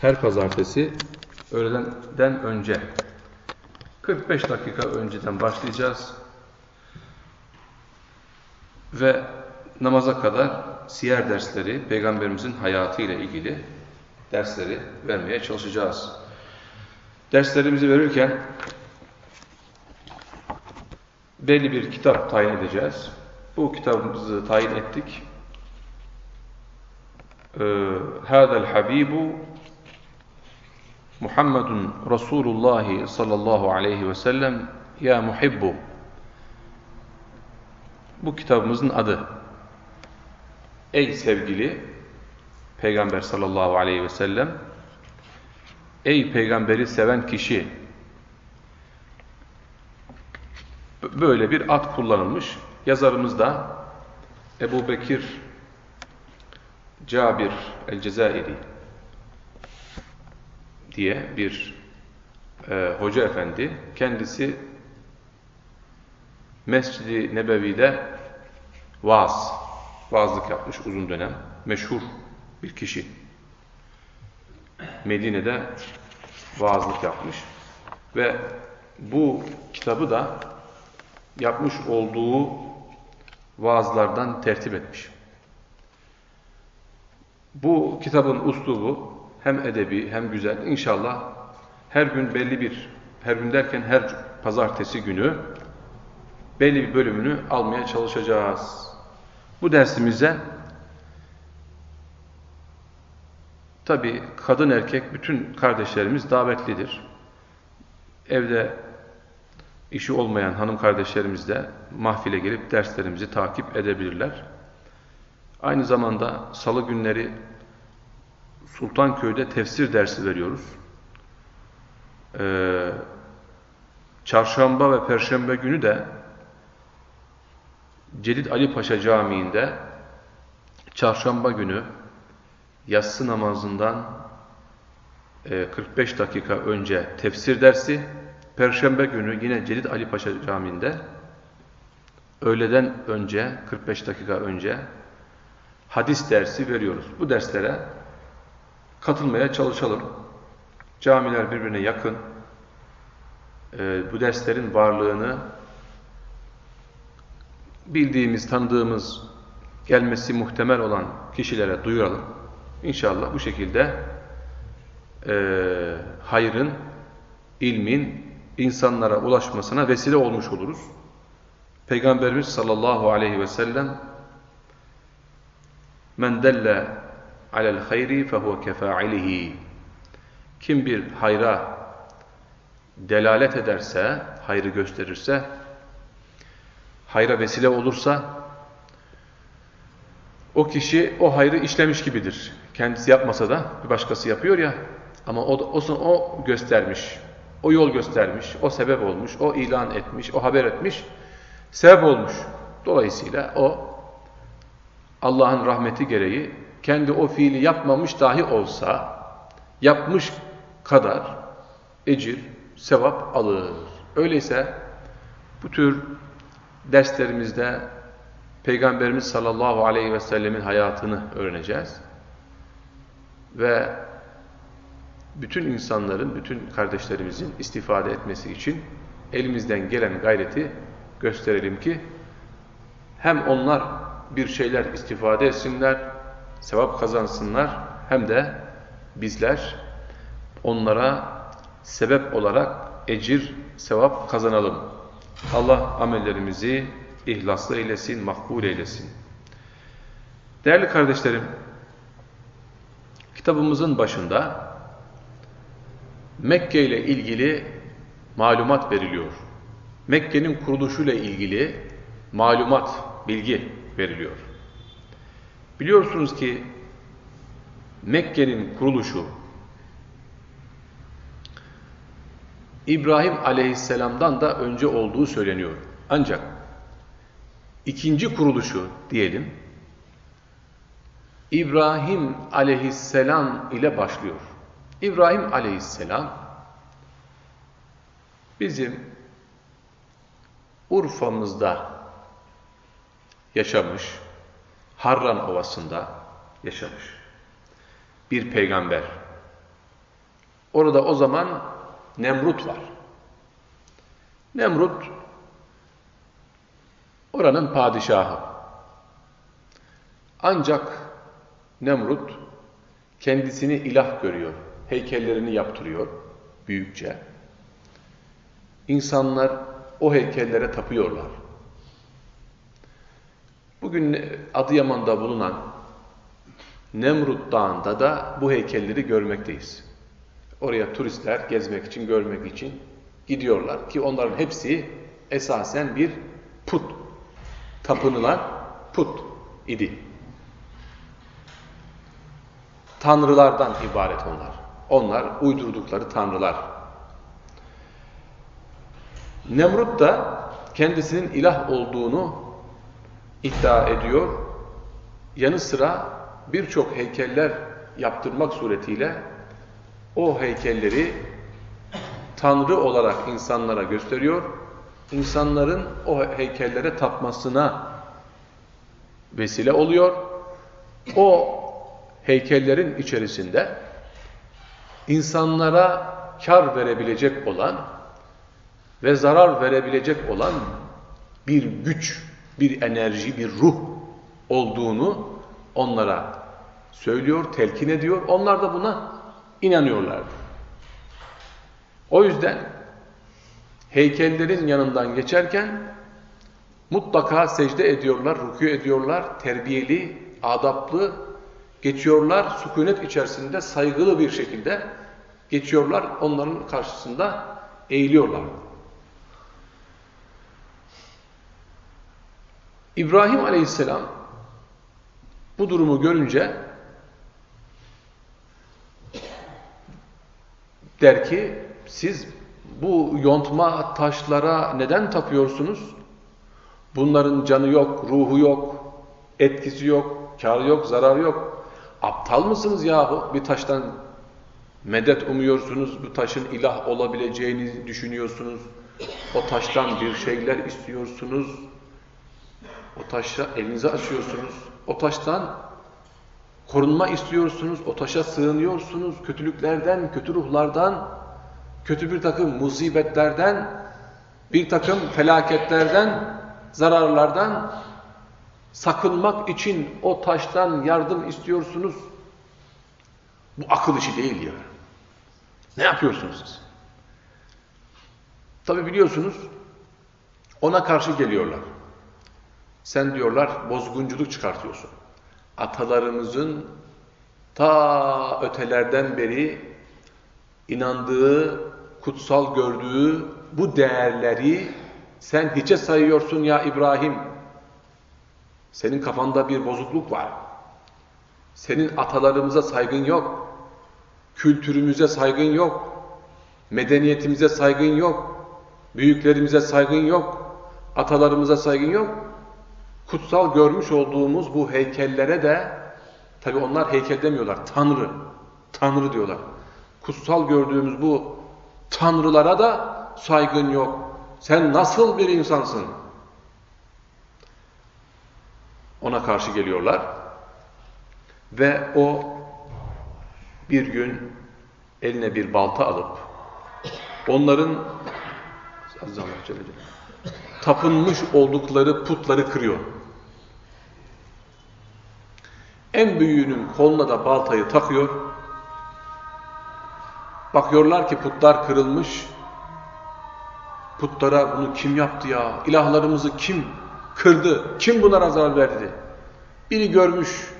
her pazartesi öğleden önce 45 dakika önceden başlayacağız. Ve namaza kadar siyer dersleri, Peygamberimizin hayatı ile ilgili dersleri vermeye çalışacağız. Derslerimizi verirken belli bir kitap tayin edeceğiz. Bu kitabımızı tayin ettik. Hâzel habibu Muhammedun Resulullah sallallahu aleyhi ve sellem ya muhibbu bu kitabımızın adı Ey sevgili Peygamber sallallahu aleyhi ve sellem Ey peygamberi seven kişi böyle bir ad kullanılmış. Yazarımız da Ebu Bekir Cabir el-Cezairi diye bir e, hoca efendi. Kendisi Mescid-i Nebevi'de vaaz, vaazlık yapmış uzun dönem. Meşhur bir kişi. Medine'de vaazlık yapmış. Ve bu kitabı da yapmış olduğu vaazlardan tertip etmiş. Bu kitabın uslubu hem edebi hem güzel. İnşallah her gün belli bir, her gün derken her pazartesi günü belli bir bölümünü almaya çalışacağız. Bu dersimize tabi kadın erkek bütün kardeşlerimiz davetlidir. Evde işi olmayan hanım kardeşlerimiz de mahfile gelip derslerimizi takip edebilirler. Aynı zamanda salı günleri Sultanköy'de tefsir dersi veriyoruz. Ee, çarşamba ve perşembe günü de Celid Ali Paşa Camii'nde çarşamba günü yatsı namazından 45 e, dakika önce tefsir dersi, perşembe günü yine Celid Ali Paşa Camii'nde öğleden önce 45 dakika önce hadis dersi veriyoruz. Bu derslere katılmaya çalışalım. Camiler birbirine yakın. Ee, bu derslerin varlığını bildiğimiz, tanıdığımız, gelmesi muhtemel olan kişilere duyuralım. İnşallah bu şekilde e, hayrın, ilmin insanlara ulaşmasına vesile olmuş oluruz. Peygamberimiz sallallahu aleyhi ve sellem men delle alel hayri fehuve kefailihi kim bir hayra delalet ederse, hayrı gösterirse, hayra vesile olursa, o kişi o hayrı işlemiş gibidir. Kendisi yapmasa da bir başkası yapıyor ya, ama o, o, o göstermiş, o yol göstermiş, o sebep olmuş, o ilan etmiş, o haber etmiş, sebep olmuş. Dolayısıyla o Allah'ın rahmeti gereği kendi o fiili yapmamış dahi olsa yapmış kadar ecir, sevap alır. Öyleyse bu tür derslerimizde Peygamberimiz sallallahu aleyhi ve sellemin hayatını öğreneceğiz. Ve bütün insanların, bütün kardeşlerimizin istifade etmesi için elimizden gelen gayreti gösterelim ki hem onlar bir şeyler istifade etsinler, sevap kazansınlar hem de bizler onlara sebep olarak ecir, sevap kazanalım. Allah amellerimizi ihlaslı eylesin, makbul eylesin. Değerli kardeşlerim, kitabımızın başında Mekke ile ilgili malumat veriliyor. Mekke'nin kuruluşuyla ilgili malumat, bilgi veriliyor. Biliyorsunuz ki Mekke'nin kuruluşu İbrahim aleyhisselamdan da önce olduğu söyleniyor. Ancak ikinci kuruluşu diyelim İbrahim aleyhisselam ile başlıyor. İbrahim aleyhisselam bizim Urfa'mızda yaşamış, Harran Ovası'nda yaşamış bir peygamber. Orada o zaman Nemrut var. Nemrut oranın padişahı. Ancak Nemrut kendisini ilah görüyor. Heykellerini yaptırıyor büyükçe. İnsanlar o heykellere tapıyorlar. Bugün Adıyaman'da bulunan Nemrut Dağı'nda da bu heykelleri görmekteyiz. Oraya turistler gezmek için, görmek için gidiyorlar ki onların hepsi esasen bir put, tapınılan put idi. Tanrılardan ibaret onlar. Onlar uydurdukları tanrılar. Nemrut da kendisinin ilah olduğunu iddia ediyor. Yanı sıra birçok heykeller yaptırmak suretiyle o heykelleri Tanrı olarak insanlara gösteriyor. İnsanların o heykellere tapmasına vesile oluyor. O heykellerin içerisinde insanlara kar verebilecek olan ve zarar verebilecek olan bir güç, bir enerji, bir ruh olduğunu onlara söylüyor, telkin ediyor. Onlar da buna inanıyorlardı. O yüzden heykellerin yanından geçerken mutlaka secde ediyorlar, rükû ediyorlar, terbiyeli, adaplı geçiyorlar, sükunet içerisinde saygılı bir şekilde geçiyorlar, onların karşısında eğiliyorlar. İbrahim aleyhisselam bu durumu görünce der ki siz bu yontma taşlara neden tapıyorsunuz? Bunların canı yok, ruhu yok, etkisi yok, kar yok, zarar yok. Aptal mısınız yahu? Bir taştan medet umuyorsunuz, bu taşın ilah olabileceğini düşünüyorsunuz. O taştan bir şeyler istiyorsunuz. O taşla elinizi açıyorsunuz. O taştan korunma istiyorsunuz. O taşa sığınıyorsunuz. Kötülüklerden, kötü ruhlardan, kötü bir takım musibetlerden, bir takım felaketlerden, zararlardan sakınmak için o taştan yardım istiyorsunuz. Bu akıl işi değil ya. Ne yapıyorsunuz siz? Tabi biliyorsunuz ona karşı geliyorlar. Sen diyorlar bozgunculuk çıkartıyorsun. Atalarımızın ta ötelerden beri inandığı, kutsal gördüğü bu değerleri sen hiçe sayıyorsun ya İbrahim. Senin kafanda bir bozukluk var. Senin atalarımıza saygın yok. Kültürümüze saygın yok. Medeniyetimize saygın yok. Büyüklerimize saygın yok. Atalarımıza saygın yok. Kutsal görmüş olduğumuz bu heykellere de tabi onlar heykel demiyorlar. Tanrı. Tanrı diyorlar. Kutsal gördüğümüz bu tanrılara da saygın yok. Sen nasıl bir insansın? Ona karşı geliyorlar. Ve o bir gün eline bir balta alıp onların tapınmış oldukları putları kırıyor. En büyüğünün koluna da baltayı takıyor. Bakıyorlar ki putlar kırılmış. Putlara bunu kim yaptı ya? İlahlarımızı kim kırdı? Kim bunlara zarar verdi? Biri görmüş.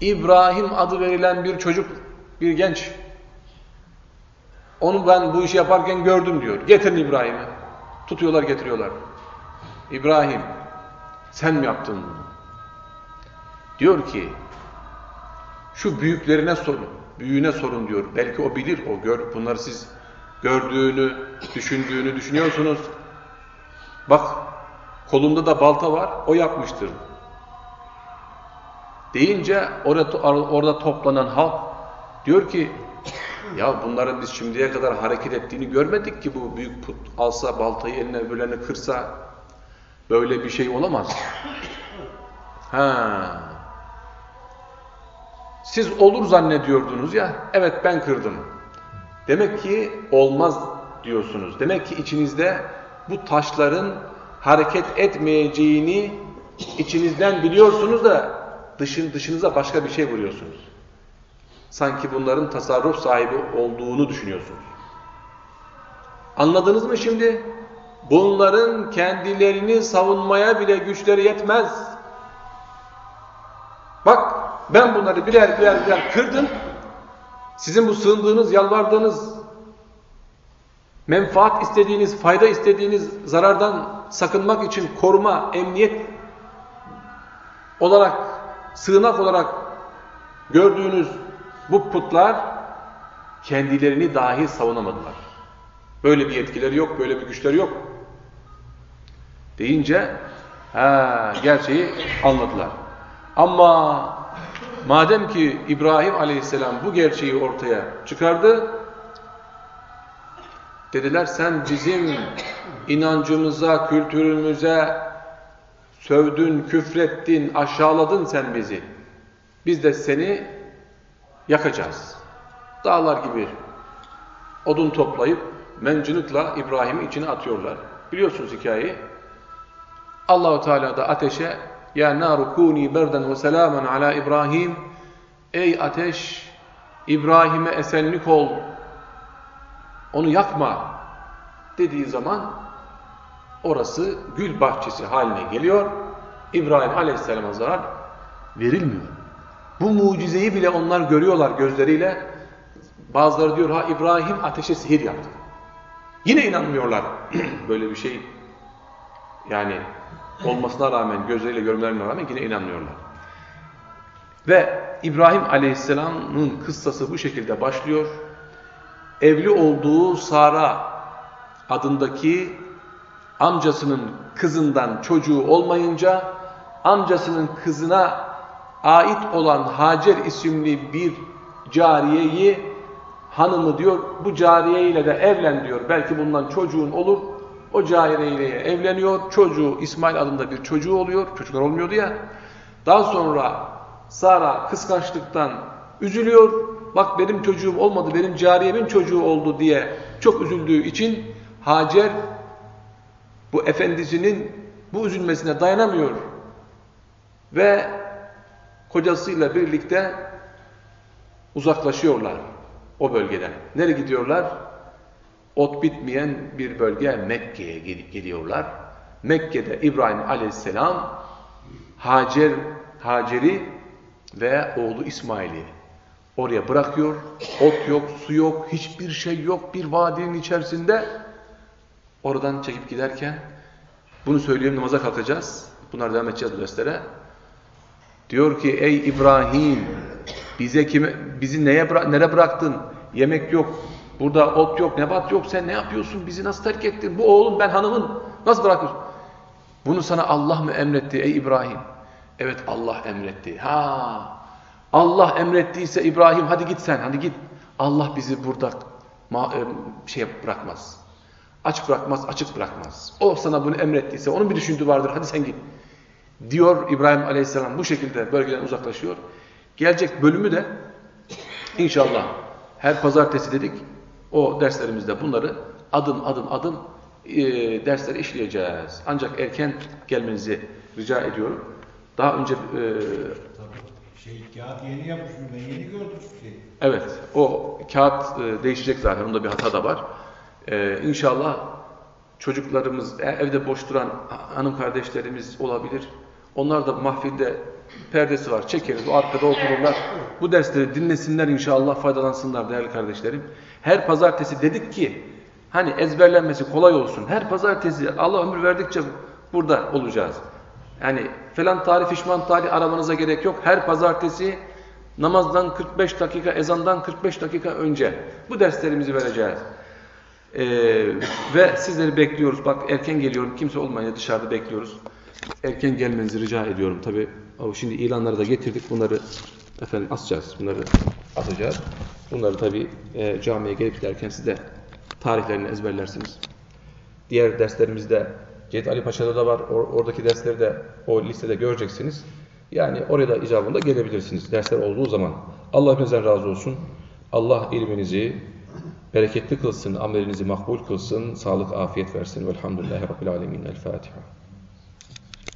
İbrahim adı verilen bir çocuk, bir genç. Onu ben bu işi yaparken gördüm diyor. Getirin İbrahim'i. Tutuyorlar getiriyorlar. İbrahim sen mi yaptın bunu? Diyor ki şu büyüklerine sorun. Büyüğüne sorun diyor. Belki o bilir. O gör, bunları siz gördüğünü, düşündüğünü düşünüyorsunuz. Bak kolunda da balta var. O yapmıştır. Deyince orada, toplanan halk diyor ki ya bunların biz şimdiye kadar hareket ettiğini görmedik ki bu büyük put alsa baltayı eline öbürlerine kırsa böyle bir şey olamaz. Ha. Siz olur zannediyordunuz ya. Evet ben kırdım. Demek ki olmaz diyorsunuz. Demek ki içinizde bu taşların hareket etmeyeceğini içinizden biliyorsunuz da dışın, dışınıza başka bir şey vuruyorsunuz. Sanki bunların tasarruf sahibi olduğunu düşünüyorsunuz. Anladınız mı şimdi? Bunların kendilerini savunmaya bile güçleri yetmez. Ben bunları birer birer birer kırdım. Sizin bu sığındığınız, yalvardığınız, menfaat istediğiniz, fayda istediğiniz zarardan sakınmak için koruma, emniyet olarak, sığınak olarak gördüğünüz bu putlar kendilerini dahi savunamadılar. Böyle bir yetkileri yok, böyle bir güçleri yok. Deyince ha, gerçeği anladılar. Ama madem ki İbrahim aleyhisselam bu gerçeği ortaya çıkardı, dediler sen bizim inancımıza, kültürümüze sövdün, küfrettin, aşağıladın sen bizi. Biz de seni yakacağız. Dağlar gibi odun toplayıp mencınıkla İbrahim'i içine atıyorlar. Biliyorsunuz hikayeyi. Allahu Teala da ateşe ya naru kuni berden ve selamen ala İbrahim Ey ateş İbrahim'e esenlik ol. Onu yakma dediği zaman orası gül bahçesi haline geliyor. İbrahim Aleyhisselam'a zarar verilmiyor. Bu mucizeyi bile onlar görüyorlar gözleriyle. Bazıları diyor ha İbrahim ateşe sihir yaptı. Yine inanmıyorlar böyle bir şey. Yani olmasına rağmen, gözleriyle görmelerine rağmen yine inanmıyorlar. Ve İbrahim Aleyhisselam'ın kıssası bu şekilde başlıyor. Evli olduğu Sara adındaki amcasının kızından çocuğu olmayınca amcasının kızına ait olan Hacer isimli bir cariyeyi hanımı diyor bu cariye ile de evlen diyor. Belki bundan çocuğun olur. O cariye ile evleniyor. Çocuğu İsmail adında bir çocuğu oluyor. Çocuklar olmuyordu ya. Daha sonra Sara kıskançlıktan üzülüyor. Bak benim çocuğum olmadı, benim cariyemin çocuğu oldu diye çok üzüldüğü için Hacer bu efendisinin bu üzülmesine dayanamıyor. Ve kocasıyla birlikte uzaklaşıyorlar o bölgeden. Nereye gidiyorlar? Ot bitmeyen bir bölge Mekke'ye geliyorlar. Mekke'de İbrahim aleyhisselam Hacer, Hacer'i ve oğlu İsmail'i oraya bırakıyor. Ot yok, su yok, hiçbir şey yok. Bir vadinin içerisinde oradan çekip giderken bunu söyleyeyim namaza kalkacağız. Bunlar devam edeceğiz bu derslere. Diyor ki ey İbrahim bize kime, bizi neye nereye bıraktın? Yemek yok, burada ot yok, nebat yok. Sen ne yapıyorsun? Bizi nasıl terk ettin? Bu oğlum ben hanımın. Nasıl bırakıyorsun? Bunu sana Allah mı emretti ey İbrahim? Evet Allah emretti. Ha, Allah emrettiyse İbrahim hadi git sen hadi git. Allah bizi burada şey bırakmaz. Aç bırakmaz, açık bırakmaz. O sana bunu emrettiyse onun bir düşündüğü vardır. Hadi sen git. Diyor İbrahim Aleyhisselam bu şekilde bölgeden uzaklaşıyor. Gelecek bölümü de inşallah her pazartesi dedik o derslerimizde bunları adım adım adım e, dersleri işleyeceğiz. Ancak erken gelmenizi rica ediyorum. Daha önce e, şey kağıt yeni yapmışım ben yeni gördüm şey. Evet o kağıt e, değişecek zaten onda bir hata da var. E, inşallah çocuklarımız e, evde boş duran hanım kardeşlerimiz olabilir. Onlar da mahfilde perdesi var. Çekeriz. O arkada otururlar. Bu dersleri dinlesinler inşallah faydalansınlar değerli kardeşlerim. Her pazartesi dedik ki hani ezberlenmesi kolay olsun. Her pazartesi Allah ömür verdikçe burada olacağız. Yani falan tarih fişman tarih aramanıza gerek yok. Her pazartesi namazdan 45 dakika, ezandan 45 dakika önce bu derslerimizi vereceğiz. Ee, ve sizleri bekliyoruz. Bak erken geliyorum. Kimse olmayınca dışarıda bekliyoruz. Erken gelmenizi rica ediyorum. Tabi şimdi ilanları da getirdik. Bunları efendim asacağız. Bunları atacağız. Bunları tabi e, camiye gelip giderken siz de tarihlerini ezberlersiniz. Diğer derslerimizde Ceyit Ali Paşa'da da var. Or oradaki dersleri de o listede göreceksiniz. Yani oraya da icabında gelebilirsiniz dersler olduğu zaman. Allah hepinizden razı olsun. Allah ilminizi, bereketli kılsın, amelinizi makbul kılsın, sağlık, afiyet versin. Velhamdülillahi Rabbil Alemin. El Fatiha.